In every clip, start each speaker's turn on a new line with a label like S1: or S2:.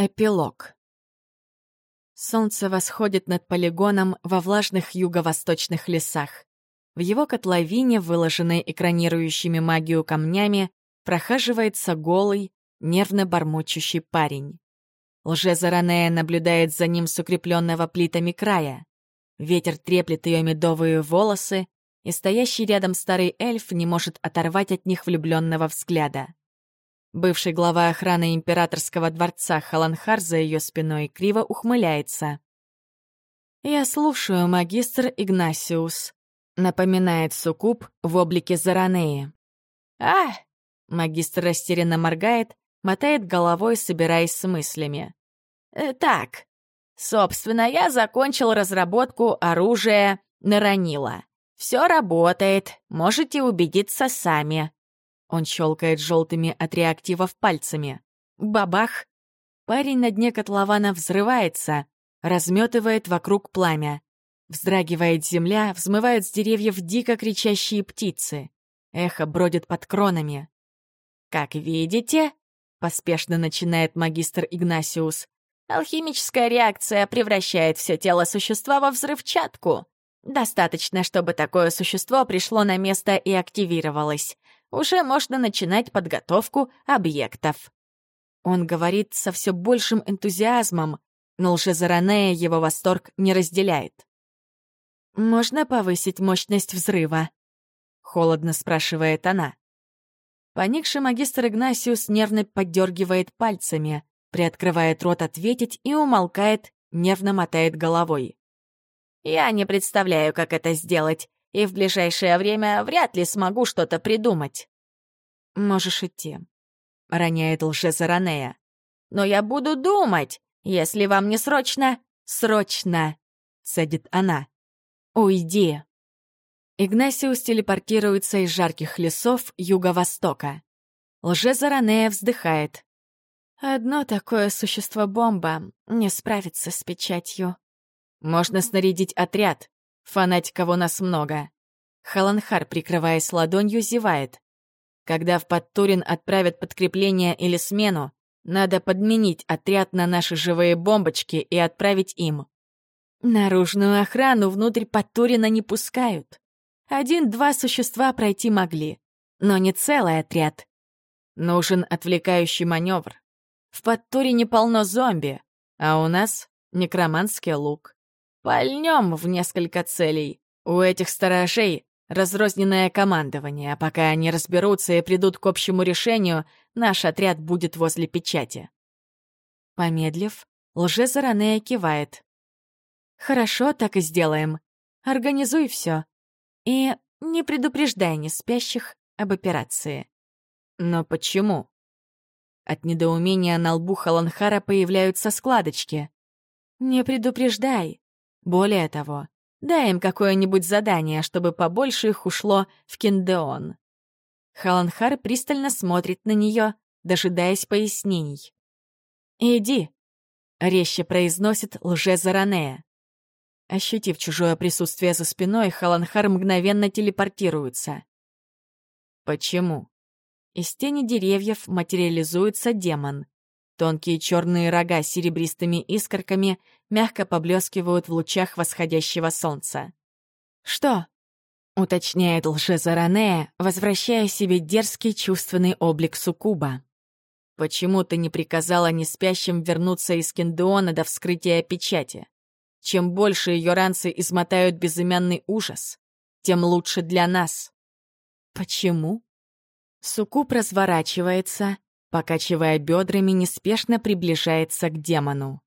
S1: Эпилог. Солнце восходит над полигоном во влажных юго-восточных лесах. В его котловине, выложенной экранирующими магию камнями, прохаживается голый, нервно бормочущий парень. Лже-Заранея наблюдает за ним с укрепленного плитами края. Ветер треплет ее медовые волосы, и стоящий рядом старый эльф не может оторвать от них влюбленного взгляда. Бывший глава охраны императорского дворца Халанхар за ее спиной криво ухмыляется. «Я слушаю, магистр Игнасиус», — напоминает Сукуб в облике Заранеи. «А!» — магистр растерянно моргает, мотает головой, собираясь с мыслями. «Э, «Так, собственно, я закончил разработку оружия Наранила. Все работает, можете убедиться сами. Он щелкает желтыми от реактивов пальцами. Бабах! Парень на дне котлована взрывается, разметывает вокруг пламя. Вздрагивает земля, взмывают с деревьев дико кричащие птицы. Эхо бродит под кронами. «Как видите», — поспешно начинает магистр Игнасиус, «алхимическая реакция превращает все тело существа во взрывчатку. Достаточно, чтобы такое существо пришло на место и активировалось уже можно начинать подготовку объектов. Он говорит со все большим энтузиазмом, но лжезаранея его восторг не разделяет. «Можно повысить мощность взрыва?» — холодно спрашивает она. Поникший магистр Игнасиус нервно поддергивает пальцами, приоткрывает рот ответить и умолкает, нервно мотает головой. «Я не представляю, как это сделать и в ближайшее время вряд ли смогу что-то придумать». «Можешь идти», — роняет лжезаранея. «Но я буду думать, если вам не срочно...» «Срочно!» — цедит она. «Уйди!» Игнасиус телепортируется из жарких лесов юго-востока. Лжезаранея вздыхает. «Одно такое существо-бомба не справится с печатью». «Можно снарядить отряд», Фанатиков у нас много. Халанхар, прикрываясь ладонью, зевает. Когда в Подтурин отправят подкрепление или смену, надо подменить отряд на наши живые бомбочки и отправить им. Наружную охрану внутрь Подтурина не пускают. Один-два существа пройти могли, но не целый отряд. Нужен отвлекающий маневр. В Подтурине полно зомби, а у нас некроманский лук. Пальнем в несколько целей. У этих сторожей разрозненное командование, а пока они разберутся и придут к общему решению, наш отряд будет возле печати. Помедлив, лже-заранее кивает. «Хорошо, так и сделаем. Организуй все. И не предупреждай не спящих об операции». «Но почему?» От недоумения на лбу Халанхара появляются складочки. «Не предупреждай. Более того, дай им какое-нибудь задание, чтобы побольше их ушло в Киндеон. Халанхар пристально смотрит на нее, дожидаясь пояснений. «Иди», — резче произносит лже-заранея. Ощутив чужое присутствие за спиной, Халанхар мгновенно телепортируется. Почему? Из тени деревьев материализуется демон. Тонкие черные рога с серебристыми искорками мягко поблескивают в лучах восходящего солнца. «Что?» — уточняет лжезаранея, возвращая себе дерзкий чувственный облик суккуба. «Почему ты не приказала неспящим вернуться из Кендеона до вскрытия печати? Чем больше ее ранцы измотают безымянный ужас, тем лучше для нас». «Почему?» Суккуб разворачивается, покачивая бедрами, неспешно приближается к демону.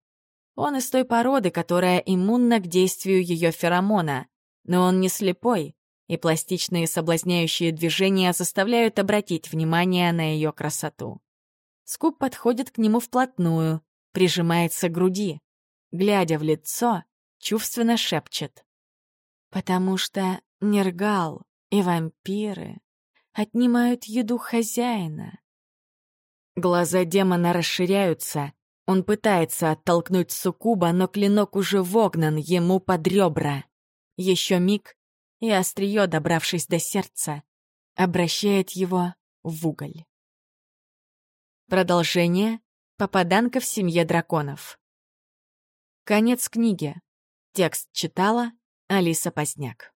S1: Он из той породы, которая иммунна к действию ее феромона, но он не слепой, и пластичные соблазняющие движения заставляют обратить внимание на ее красоту. Скуп подходит к нему вплотную, прижимается к груди, глядя в лицо, чувственно шепчет. «Потому что Нергал и вампиры отнимают еду хозяина, Глаза демона расширяются. Он пытается оттолкнуть суккуба, но клинок уже вогнан ему под ребра. Еще миг, и острие, добравшись до сердца, обращает его в уголь. Продолжение Попаданка в семье драконов. Конец книги. Текст читала Алиса Поздняк.